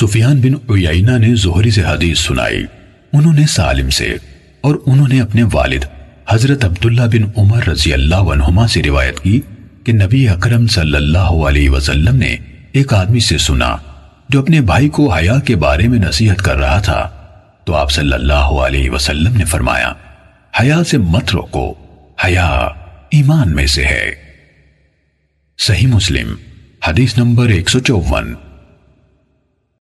سفیان بن عیینہ نے زہری سے حدیث سنائی۔ انہوں نے سالم سے اور انہوں نے اپنے والد حضرت عبداللہ بن عمر رضی اللہ عنہما سے روایت کی کہ نبی اکرم صلی اللہ علیہ وسلم نے ایک آدمی سے سنا جو اپنے بھائی کو حیا کے بارے میں نصیحت کر رہا تھا۔ تو آپ صلی اللہ علیہ وسلم نے فرمایا، حیا سے مت روکو، حیا ایمان میں سے ہے۔ صحیح مسلم، حدیث نمبر ایک سو چوون